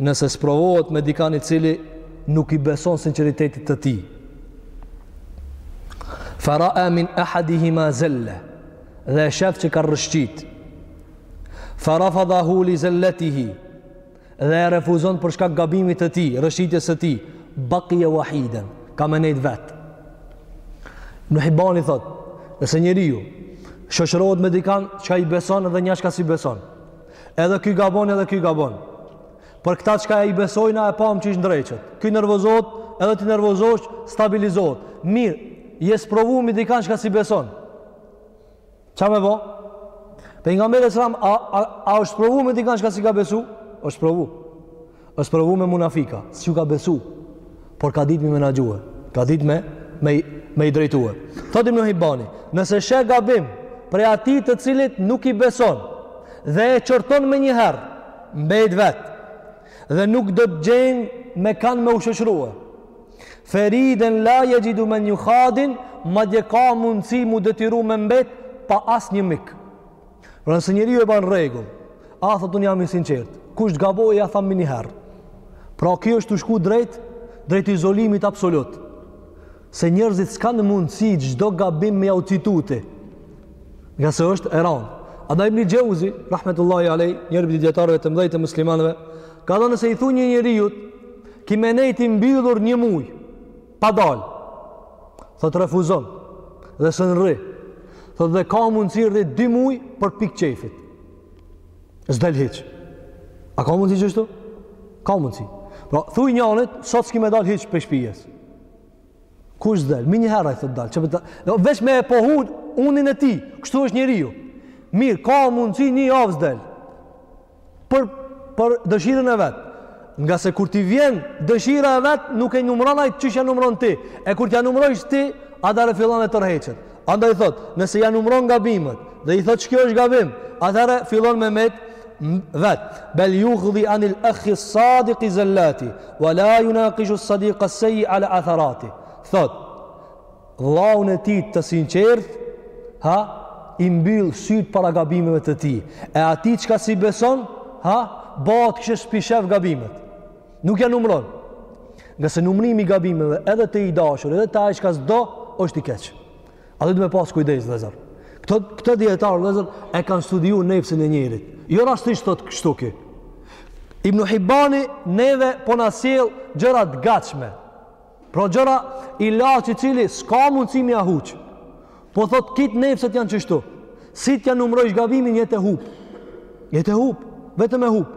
Nëse sprovohet me dikand i cili nuk i beson sinqeritetit të tij. Fa ra'a min ahadihima zalla dhe e shef që ka rrëshqit. Fa rafadahu li zallatihi dhe e refuzon për shkak gabimit të tij, rrëshqitjes së tij, baqiya wahidan, ka me nejt vet. Ibn Hibani thot, nëse njeriu shoqërohet me dikan çka i beson dhe nja çka s'i beson. Edhe ky gabon, edhe ky gabon. Për këta çka i besojna e pamë qysh ndreqet. Ky nervozohet, edhe ti nervozohesh, stabilizohet. Mirë, je sprovu me dikan çka s'i beson. Ça me bo? Pejgamberi alejhi selam, a, a, a është sprovu me dikan çka s'i ka besu? është sprovu. është sprovu me munafika, s'ju ka besu, por ka ditë me i menaxhue, ka ditë me, me, me i drejtue. Thotë Ibn Hibani, nëse sheh gabim prej atij të cilit nuk i beson dhe e qorton menjëherë, mbet vetë dhe nuk do të gjejë me kan me u shoqërue. Feriden la jexhidu men juhadin, madje ka mundësi m'u detyru me mbet pa asnjë mik. Por nëse njeriu e ban rregull, a thotë unë jam i sinqert. Kush të gabojë ja tham menjëherë. Pra kjo është tu shku drejt drejt izolimit absolut. Se njerëzit s'kanë mundësi çdo gabim me jau citu ti. Nga se është e ranë. Andaj Ibn Xheuzi, rahmetullahi alej, njëri prej dijetarëve të mdhej të muslimanëve, ka thanë nëse i thu një njeriut, ki me nejt i mbyllur një muj, Pa dalë. Thotë refuzon. Dhe s'mun rri. Thotë dhe ka mundësi rri dy muj për pikë qejfit. S'del hiç. A ka mundësi qështu? Ka mundësi. Pra, thuj njanit, sot s'ki me dalë hiç prej shpijes. Kush s'del? Menjëherë thotë dal. Që për ta... Jo, veç me e pohu unin e tij. Kështu është njeriu. Mirë, ka mundësi një javë s'del. për për dëshirën e vet. Nga se kur t'i vjen dëshira e vet, nuk e numëron ai qysh ja numëron ti. E kur t'ja numërojsh ti, atëherë fillon e tërheqet. Andaj thot, nëse ja numëron gabimet dhe i thot që kjo është gabim, atëherë fillon me met vet. Bel yughdi anil akhi sadiq zallati, wa la yunaqishu sadiq as-sayyi ala atharati. Thot, vëllaun e tij të sinqertë, ha, i mbyll sytë para gabimeve të tij. E atij çka si beson, ha, bëhet kishe s'pi shef gabimet. Nuk ja numëron. Nga se numërimi i gabimeve edhe te i dashur, edhe te ai çka s'do, është i keq. Andaj duhet me pas kujdes vëllazër? Këto këto dijetarë vëllazër e kanë studiuar nefsin e njerit. Jo rastisht thotë kështu ky Ibn Hibani neve po na sjell gjëra të gatshme. Pra gjëra ilaç i cili s'ka mundësi m'ja huq. Po thot qi nefset janë qështu. Si t'ja numrojsh gabimin je tu e hup. Je tu e hup, vetëm e hup.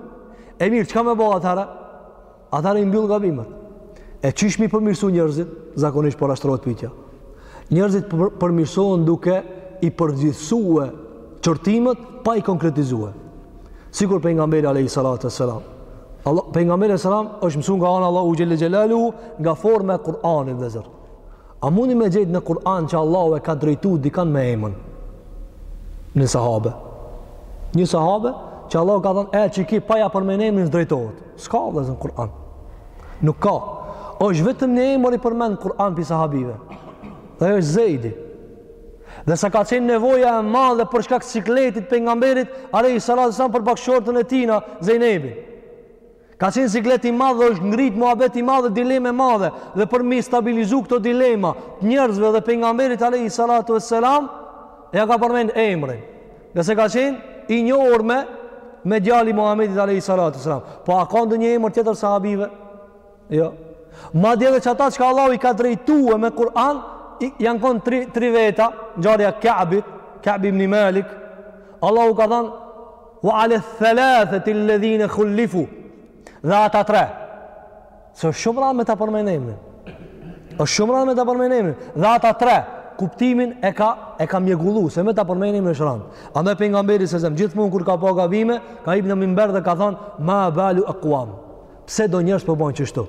E mirë, çka me bo atëherë? Atëherë i mbyll gabimet. E qysh mi përmirësu njerëzit, zakonisht parashtrohet pyetja. Njerëzit përmirësohen duke i përgjithësue qortimet pa i konkretizue. Sikur Pejgamberi alejhi salatu ve selam. Pejgamberi alejhi selam është mësu nga ana Allahut xhele xhelaluhu nga forma e Kur'anit vëllezër. A mundi me gjet në Kur'an që Allahu e ka drejtu dikan me emën? Në sahabe. Një sahabe që Allahu ka thonë e qiki pa ja përmen emnin i drejtohet. S'ka vëllezër n'Kur'an. Nuk ka. Osht vetëm një emër i përmenë n'Kur'an prej sahabëve. Dhe është Zejdi. Dhe sa ka qenë nevoja e madhe për shkak të sikletit Pejgamberit alejhi salatu ve selam për bakshorten e tina, Zejnebin. Ka qenë siklet i madh dhe është ngrit muhabet i madh, dilemë e madhe. Dhe për mi stabilizu këto dilema të njerëzve dhe Pejgamberit alejhi salatu ve selam, ja ka përmenë emrin. Ngase ka qenë i njohur me me djali Muhammedit alejhi salatu ue selam. Po a ka ndonjë emër tjetër sahabive? Jo. Madje edhe ata çka Allahu i ka drejtue me Kur'an, janë konë tri, tri veta, ngjarja Ka'bit, Ka'b ibni Malik, Allahu ka thanë, wa ale thalathetil ledhine khullifu, dhe ata tre, Se është shumë rëndë me ta përmend emrin. Është shumë rëndë me ta përmend emrin. Dhe ata tre kuptimin e ka e ka mjegullu se me ta përmend emrin është rëndë. Andaj pejgamberi s.a.v.s. gjithmonë kur ka pa gabime, ka hip në mimber dhe ka thënë ma balu aqwam. Pse do njerëz po bëjn qështu?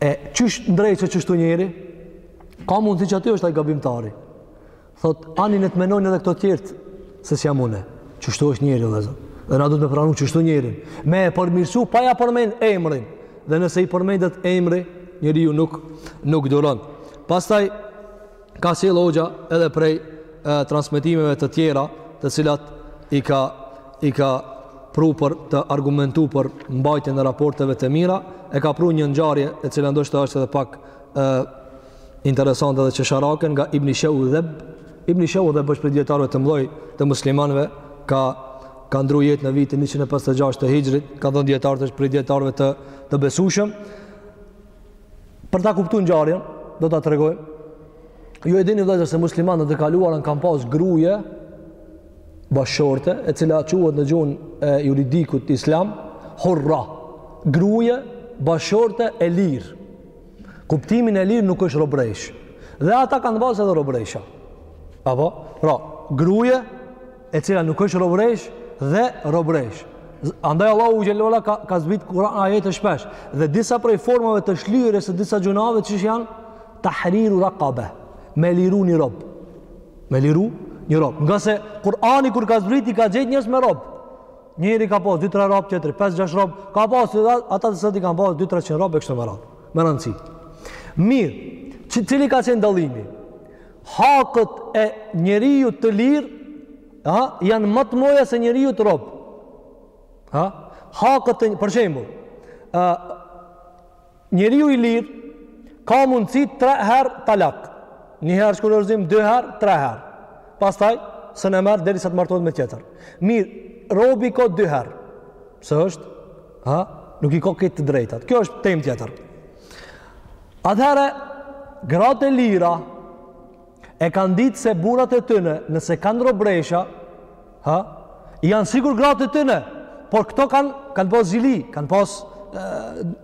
E qysh ndreq se qështu njeri? Ka mundësi që aty është ai gabimtari. Thot, ani le të menojnë edhe këto tjertë, se s'jam une. Qështu është njeri, vllezër. Dhe na duhet me pranu qështu njerin. Me e përmirësu, pa ja përmen emrin. Dhe nëse i përmendet emri, njeriu nuk, nuk duron. Pastaj, ka sjell hoxha edhe prej e, transmitimeve të tjera, të cilat i ka, i ka pru për të argumentu për mbajtjen e raporteve të mira, e ka pru një ngjarje e cila ndoshta është edhe pak e, interesante dhe qesharake nga Ibn Shawdhab. Ibn Shawdhab është prej dietarëve të mëdhenj të muslimanëve, ka ka ndërru jetë në vitin 156 të Hixhrit, kanë thënë dietarët është prej dietarëve të të besueshëm. Për ta kuptuar ngjarjen, do ta tregojmë. Ju e dini vëllezër se muslimanët të kaluarën kanë pas gruje bashkëshorte, e cila quhet në gjuhën e juridikut islam hurra, gruje bashkëshorte e lirë. Kuptimin e lirë nuk është robresh. Dhe ata kanë pas edhe robresha. Apo? Pra, gruje e cila nuk është robresh dhe robresh. Andaj Allahu xhel-le ue ala ka, ka zbrit Kuran ajete shpesh. Dhe disa prej formave të shlyerjes së disa gjynahve që janë tahriru rakabe. Me liru një rob. Me liru një rob. Ngase Kurani kur ka zbrit i ka gjet njerëz me rob. Njëri ka pas 2-3 rob, tjetri 5-6 rob, ka pas ata të cilët i kanë pas 2-300 rob e kështu me radhë. Me rëndësi. Mirë, cili ka qenë dallimi? Hakët e njeriut të lirë, ha, janë më të mëdha se njeriut rob. Ha? Hakët e për shembull, ë Njeriu i lirë ka mundësi tre herë talak. Një herë shkurorëzim, dy herë, tre herë. Pastaj, s'un e merr, derisa të martohet me tjetër. Mirë, robi ka dy herë. Se është, ha, nuk i ka këto të drejtat. Kjo është temë tjetër. Atëherë, gratë e lira, E kanë ditë se burrat e tyne, nëse kanë robresha, ha, janë sigur gratë e tyne, por këto kanë, kanë pas zili, kanë pas e,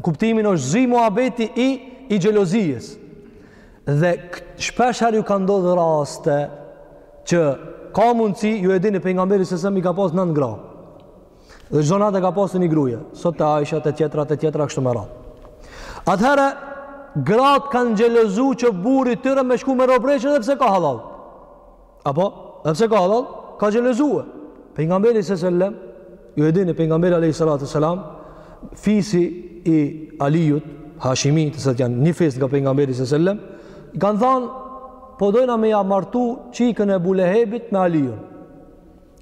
kuptimin është zi muhabeti i, i xhelozisë. Dhe shpeshherë ju kanë ndodh raste që ka mundësi, ju e dini Pejgamberi sallallahu alajhi wasallam i ka pas nan gra. Dhe çdo natë ka pas te një gruje, sot te Aisha, te tjetra, te tjetra kështu me radhë. Atëherë gratë kanë xhelozu që burri i tyre me shku me robreshën edhe pse ka hallall. Apo, edhe pse ka hallall, ka xhelozue. Pejgamberi sallallahu alajhi wasallam, ju e dini pejgamberi alayhi salatu wasalam, fisi i Aliut, Hashimi, të cilët janë një fis nga pejgamberi sallallahu alajhi wasallam, kanë thënë po dojna me ja martu çikën e Ebu Lehebit me Aliun.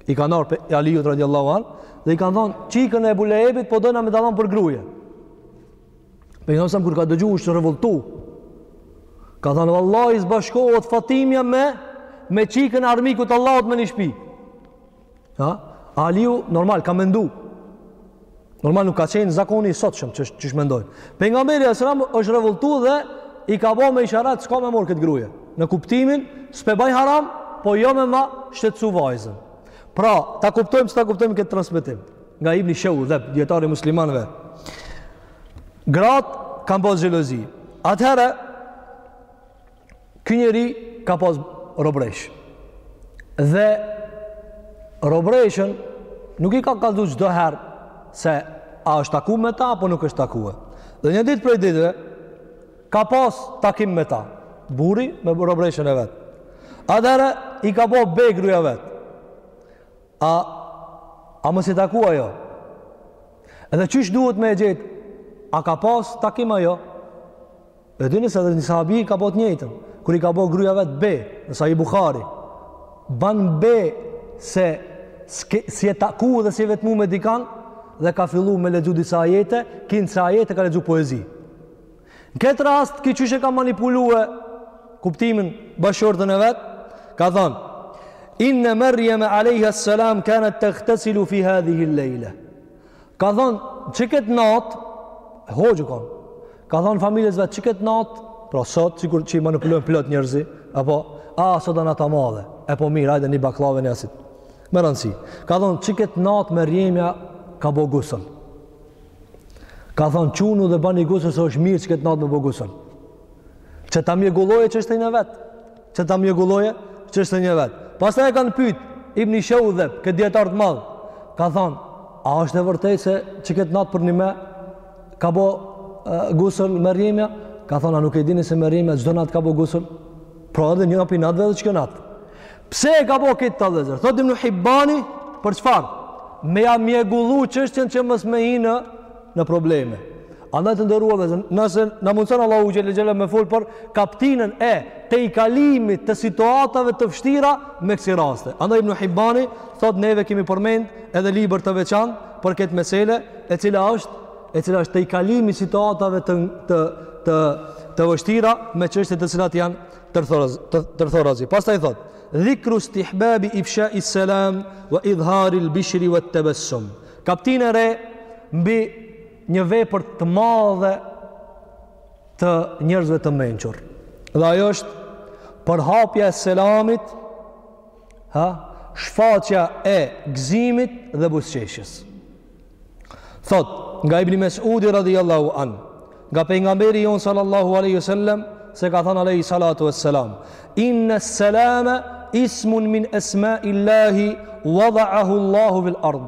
i kanë ardh Aliut radiallahu an dhe i kanë thonë çikën e Ebu Lehebit po dojna me ta dhon për gruje. Pejgamberi alejhi selam kur ka dëgju është revoltu. Ka thonë vallahi s'bashkohet Fatimja me me çikën e armikut t'Allahut me një shpi. Ha? Aliu normal ka mendu. Normal nuk ka qenë zakoni i sotshëm që qysh mendojnë. Pejgamberi alejhi selam është revoltu dhe i ka bo me isharet s'ka me morë këtë gruje. Në kuptimin, s'pe baj haram, po jo me ma shqetsu vajzën. Pra, ta kuptojmë si ta kuptojmë këtë transmitim. Nga ibni Shehu dhe dijetari muslimanve. Gratë kanë pas xhelozi. Atëherë, Ky njeri ka pas robresh. Dhe robreshën nuk i ka kallxu çdo herë se a është taku me ta apo nuk është taku. Dhe një ditë prej ditëve ka pas takim me ta, burri me robreshën e vet. Atëherë i ka bë be gruja vet. A a mos i taku ajo? Edhe qysh duhet me e gjetë? A ka pas takim ajo? E dini se dhe një sahabi ka bo t'njëjtën, kur i ka bo gruja vet be, në Sahih Buhari, ban be se s'je taku dhe s'je vetmu me dikan, dhe ka fillu me lexu disa ajete, kinse ajete, ka lexu poezi. Në këtë rast, ky qysh e ka manipulue kuptimin bashkëshorten e vet, ka thonë, inne Merjeme alejhes selam, kanet tagtesilu fi hadhihi lejle. Ka thënë, qikët natë, hoqë ka, ka thënë familjes vet, qikët natë, pra sot, sikur që i manipulojnë plot njerëzi, apo, a, sot e nata madhe, e po mirë, hajde një bakllavë një asit. Me rëndësi, ka thënë, qikët natë Merjemja ka bo gusël. Ka thënë, çunu dhe bani gusël, se është mirë qikët natë me bo gusël. Që ta mjegulloje që është e një vetë. Që ta mjegulloje që është e një vetë. Pastaj e kanë pyt, ibn i shëhu dhe, këtë dijetar të madh, ka thonë, a është e vërtetë se që këtë natë për një me, ka bo gusul Merjemja, ka thonë, a nuk e dini se Merjemja, çdo natë ka bo gusul, pra edhe nja pi natëve edhe që këtë natë. Pse e ka bo këtë, vëllezër? Thotë Ibnu Hibani, për çfarë? Me ja mjegullu çështjen që mos me hi në probleme. Andaj të nderuar vëllezër, nëse na mundëson Allahu xhel-le xhelaluhu me folë për kaptinën e tejkalimit të situatave të vështira me kësi raste. Andaj Ibnu Hibani, thotë neve kemi përmend edhe libër të veçantë për këtë mesele, e cila është, e cila është tejkalimi i situatave të, të, të, të vështira me çështje të cilat janë tërthorazi. Pastaj thotë, dhikru stihbabi ifshai selam ve idhhari l-bishri ve tebessum. Kaptinë e re, mbi Një vepër të madhe të njerëzve të mençur. Dhe ajo është përhapja e selamit, ha, shfaqja e gëzimit dhe buzëqeshjes. Thotë, nga Ibn Mes'udi radhiyallahu an, nga pejgamberi jonë sallallahu alaihi wasallam se ka thënë alaihi salatu wassalam, inna salama ismun min asma'illahi wada'ahu Allahu fil ard.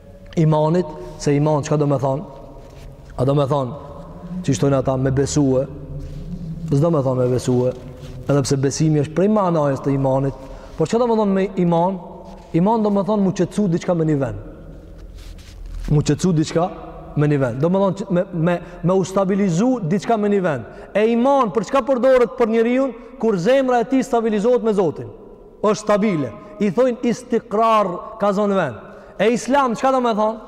imanit, se iman çka domethonë? A domethonë qysh thojnë ata me besue? S'domethonë me besue, edhe pse besimi është prej manajes të imanit, por çka domethonë me iman? Iman domethonë m'u qetësu diçka me një vend. M'u qetësu diçka me një vend. Domethonë me me me u stabilizu diçka me një vend. E iman për çka përdoret për njeriun kur zemra e tij stabilizohet me Zotin? Është stabile. I thojnë istikrar ka zon vend. E islam, çka domethonë?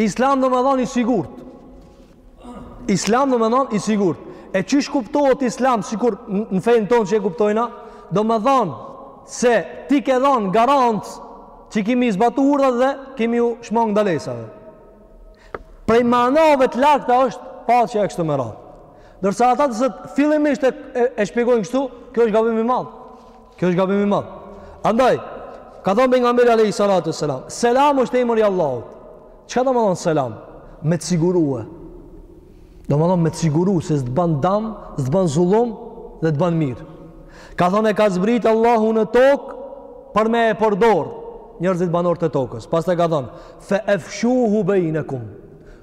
Islam domethonë i sigurt. Islam domethonë i sigurt. E qysh kuptohet islam, sikur në fejnë tonë që e kuptojna, domethonë se ti ke dhonë garancë që ki me i zbatu urdhrat dhe ki me ju shmang ndalesave. Prej manave të largta është paqja e kështu me radhë. Ndërsa ata të sot fillimisht e, e, e shpjegojnë kështu, kjo është gabim i madh. Kjo është gabim i madh. Andaj, ka thonë pejgamberi alayhi salatu selam, selam është emër i Allahut. Çka domethonë selam? Me të sigurue. Domethonë me të siguru se s'të ban dam, s'të ban zullum dhe të ban mirë. Ka thonë e ka zbrit Allahu në tokë për me e përdor njerëzit banorë të tokës. Pastaj ka thonë fe efshuhu bejnekum.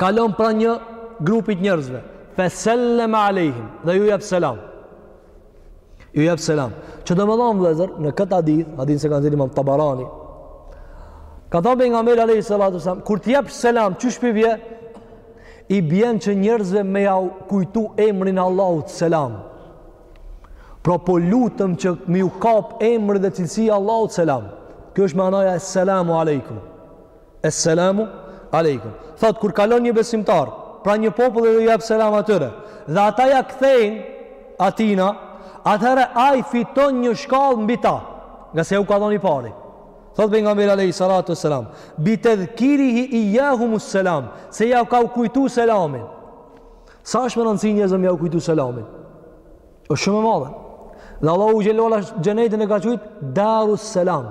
kalon pranë një grupi t' njerëzve fe selleme alejhim dhe ju jep selam ju jep selam që domethonë vëllezër në këtë hadith hadith se e ka nxjerrë imam Taberani ka thonë pejgamberi alejhi sallatu sallam kur të jep selam qysh pi vjen i bjen që njerëzve me ja kujtu emrin e Allahut selam pra po lutem që me ju kap emri dhe cilësia e Allahut selam kjo është manaja selamu alejkum Esselamu alejkum. Thot kur kalon një besimtar, pranë një populli dhe u jap selam atyre, dhe ata ja kthejnë atina, atëherë ai fiton një shkallë mbi ta, ngase jau ka dhënë i pari. Thot pejgamberi alayhi salatu selam, bi tadhkirihi iyahum selam, se ja ka u kujtu selamin. Sa është me rëndësi njerëzve me jau kujtu selamin? Është shumë e madhe. Dhe Allahu xhelala xhenetin e ka qujt darus selam.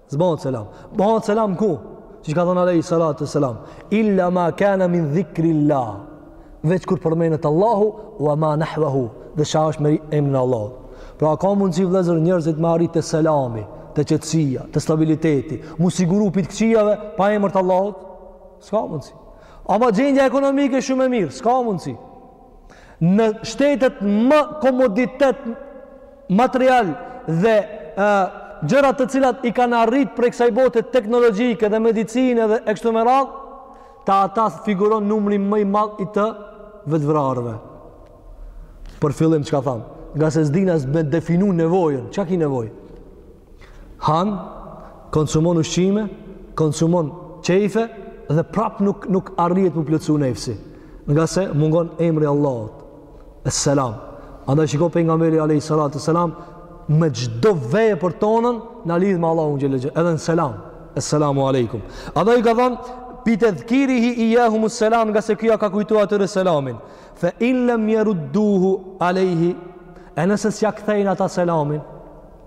S'bohet selam. Bohet selam ku? Siç ka thonë Alehi Salatu Selam? Illa ma kana min dhikrilah. Veç kur përmendet Allahu, ua ma nahvahu, dhe çka është me emrin e Allahut. Pra ka mundësi vëllezër njerëzit me arrit te selami, te qetësia, te stabiliteti, mu siguru prej të këqijave, pa emër të Allahut? S'ka mundësi. Ama gjendja ekonomike shumë e mirë, s'ka mundësi. në shtetet me komoditet material dhe e, gjërat të cilat i kanë arrit prej kësaj bote teknologjike dhe medicine dhe e kështu me radhë te ata figuron numri më i madh i të vetëvrarëve për fillim çka thamë ngase s'din as me definu nevojën çka ki nevojë Han, konsumon ushqime, konsumon qejfe dhe prap nuk nuk arrihet me u plotësu nefsi. Ngase mungon emri i Allahut. Es-selam. Andaj shiko pejgamberi alayhi salatu selam me çdo vepër tonën na lidh me Allahun xhelel xhelel. Edhe në selam. Es-selamu alejkum. Andaj ka thënë bi tedhkirihi ijahumu selam ngase ja ka kujtu atyre selamin fe in lem jerudduhu alejhi e nëse s'ja kthejnë ata selamin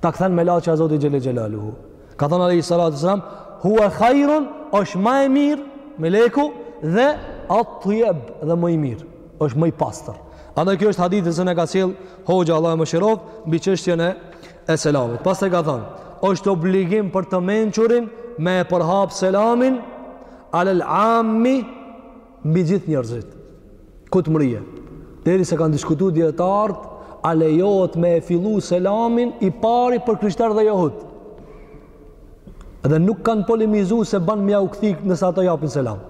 Ta kthen melaqja e Zotit xhele xhelaluhu. Ka thënë Alehi Salatu Selam, hue khajrun është ma e mirë meleku dhe atjeb dhe më i mirë, është më i pastër. Andaj kjo është hadithi se na e ka sjellë hoxha, Allahu e mëshiroftë, mbi çështjen e selamit. Pastaj ka thënë, është obligim për të mençurin me e përhapë selamin, alel ammi, mbi gjithë njerëzit ku të mrrijë derisa kanë diskutu dijetarët a lejohet me e fillu selamin i pari për krishterë dhe jehud. Dhe nuk kanë polemizu se ban me jau kthi nëse ato japin selam.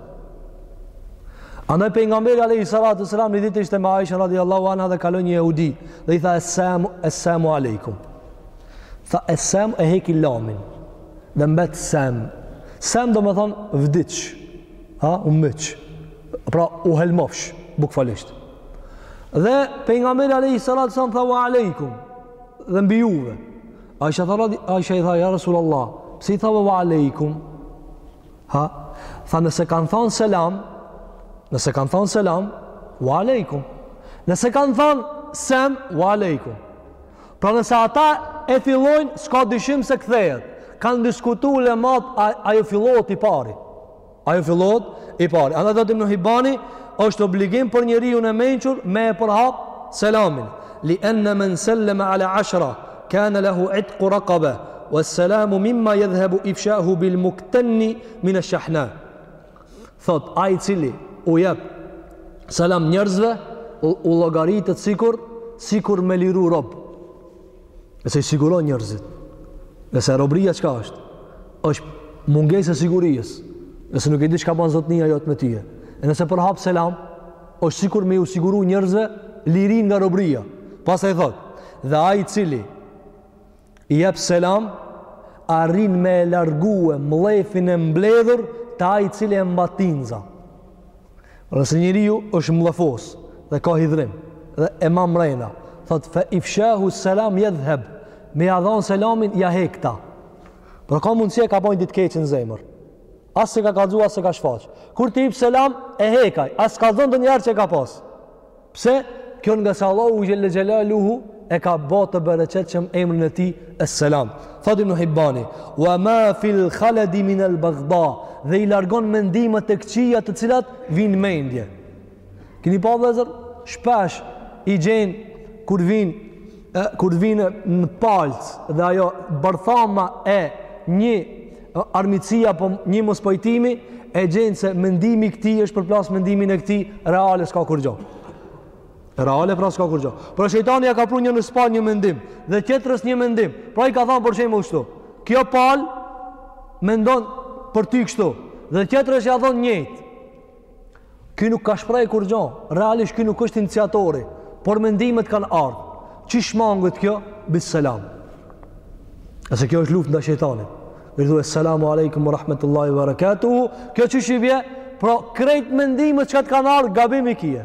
Andaj pejgamberi alejhi salatu selam një ditë ishte me Aisha radiallahu anha dhe kaloi një jehudi dhe i tha esemu, esemu alejkum. Tha esemu e heki lamin dhe mbet sem. Sem do me thonë vdiç. ha, u myç, pra u helmofsh, bukvalisht. Dhe pejgamberi alejhi salatu selam tha wa alejkum dhe mbi juve. Aisha, tha, Aisha i tha, ja Rasul Allah, pse i the wa alejkum? Ha, tha nëse kanë thanë selam, nëse kanë thanë selam, wa alejkum. Nëse kanë thanë sem, wa alejkum. Pra nëse ata e fillojnë, s'ka dyshim se kthehet. Kanë diskutu ulemat, a, a ju fillohet i pari. A ju fillohet i pari. Andaj thotë ibnu Hibani, është obligim për njeriun e mençur me e përhap selamin. Li enë men selleme ala ashra, kane lehu itku rakabe, wa selamu mimma jedhebu ifshahu bil muktenni min e shahna. thot ai i cili u jep selam njerëzve u, u llogaritet sikur sikur me liru rob ngase i siguron njerëzit edhe robria çka është është mungesë e sigurisë nëse nuk e di çka ban zotnija jot me ty e nëse përhap selam është sikur me ju siguru njerëzve lirinë nga robria pastaj thot dhe ai i cili i jep selam, arrin me e largue mllefin e mbledhur te ai i cili e mba tinëz. Nëse njeriu është mllefos dhe ka hidhrim dhe e ma mrena, thot fe ifshahu selam jedhheb, me ja dhonë selamin ja hek ta. Pra ka mundësi e ka bajt një të keqe në zemër. As s'e ka kallzu, as s'e ka shfaqë. Kur t'i jep selam, e hek ai. As kallzon ndonjëherë që e ka pasë. Pse? Kjo ngase Allahu Xhelle Xhelaluhu e ka ba të bereqetshëm emrin e tij es selam. Thotë ibnu Hibbani, wa ma fil khaledi min el bagda, dhe i largon mendimet e këqija të cilat vijnë n'mendje. Kini pa vëllezër, shpesh i gjen kur vijnë kur vijnë në palcë dhe ajo bërthama e një armiqësie apo një mospajtimi e gjejnë se mendimi i këtij është përplas me mendimin e këtij reale s'ka kurgjo reale pra s'ka kurgjo pra shejtani ja ka pru njënës palë një mendim dhe tjetrës një mendim pra i ka thanë për shembull kështu kjo palë mendon për ty kështu dhe tjetrës ja thon njëjtë Ky nuk ka shpreh kurgjo, realisht ky nuk është iniciatori, por mendime t'kanë ardhë. Qysh shmanget kjo? Bis selam. Ngase kjo është luftë ndaj shejtanit. I thu selamu alaikum, wa rahmetullahi, wa barakatuhu. Kjo qysh i vje, pra krejt mendimet çka të kanë ardhë, gabim i kije.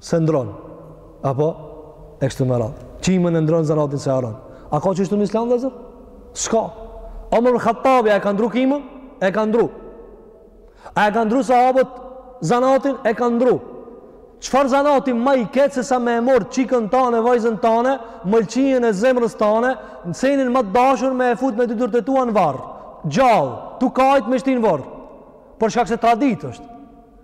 Se ndron. Apo e kshtu me radhë. Qimën e ndron zanatin se harron. A ka kështu në Islam vllezër? S'ka. Omer Hattabi a e ka ndru qimën? E ka ndru. A e kan ndru sahabët zanatin? E ka ndru. Çfarë zanati ma i keq se sa me e marr çikën tane, vajzën tane, mëlçinë e zemrës tane, senin ma të dashur me e fut me dy durt e tua në varr. Gjallë, tu kajt me shti në varr. Për shkak se traditë është.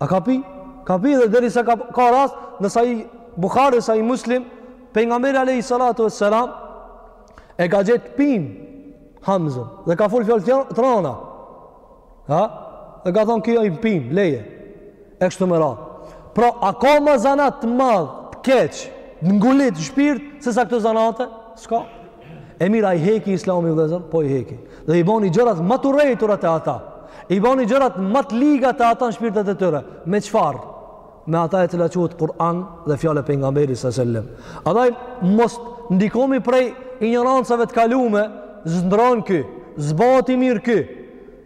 A ka pi? Ka pi dhe derisa ka, ka rast në Sahih Buhari dhe Sahih Muslim, pejgamberi alejhi salatu ve selam, e ka gjet të pim Hamzën dhe ka fol fjalë t'rana, të rana. Ha? Dhe ka thonë ky o i pim, leje. E kështu me radhë. Pra, a ka ma zanat të madh, të keq, të ngulit, në shpirt, se sa këto zanate? S'ka. E mirë a i heki islami vëllezër, po i heki. Dhe i bani gjërat ma të urrejtura te ata. I bani gjërat ma të liga te ata në shpirtat e tyre. Me çfarë? Me ata e cila quhet Kur'an dhe fjala e pejgamberit sa selam. Andaj mos ndikomi prej injorancave të kalume, s'ndron ky, s'bahet i mirë ky.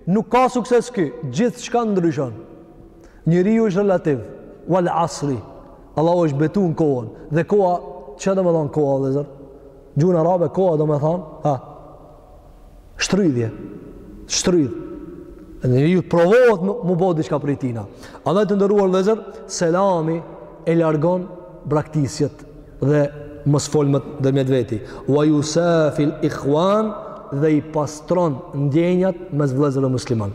Nuk ka sukses ky, gjithçka ndryshon. Njeriu është relativ. Wal asri. Allahu është betu në kohën dhe koha ça domethonë koha vllezër? Gjuhën arabe, koha domethonë, ha, shtrydhje, shtrydh. Njeriu provohet m'u bo diçka prej tina. Andaj të nderuar vllezër, selami e largon braktisjet dhe mosfolmet ndërmjet veti. Wa jusafil ikhwan dhe i pastron ndjenjat mes vllezërve musliman.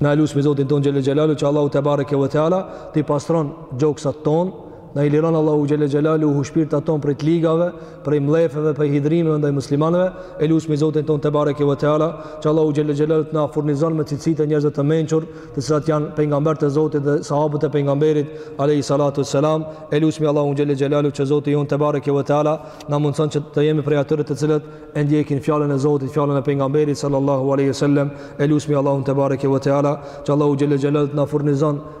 Ne e lusmi zotin ton xhelle xhelaluhu që Allahu tebareke ve teala t'i pastron gjoksat tonë Na i liron Allahu xhelle xhelaluhu shpirtat ton prej të ligave, prej mllefeve, prej hidhërimeve ndaj muslimanëve. E lusmi Zotin ton tebareke ve teala, që Allahu xhelle xhelaluhu të na furnizon me cilësitë e njerëzve të mençur, të cilat janë pejgamberët e Zotit dhe sahabët e pejgamberit alayhi salatu wassalam. E lusmi Allahun xhelle xhelaluhu që Zoti jon tebareke ve teala na mundson që të jemi prej atyre të cilët e ndjekin fjalën e Zotit, fjalën e pejgamberit sallallahu alaihi wasallam. E lusmi Allahun tebareke ve teala, që Allahu xhelle xhelaluhu të na furnizon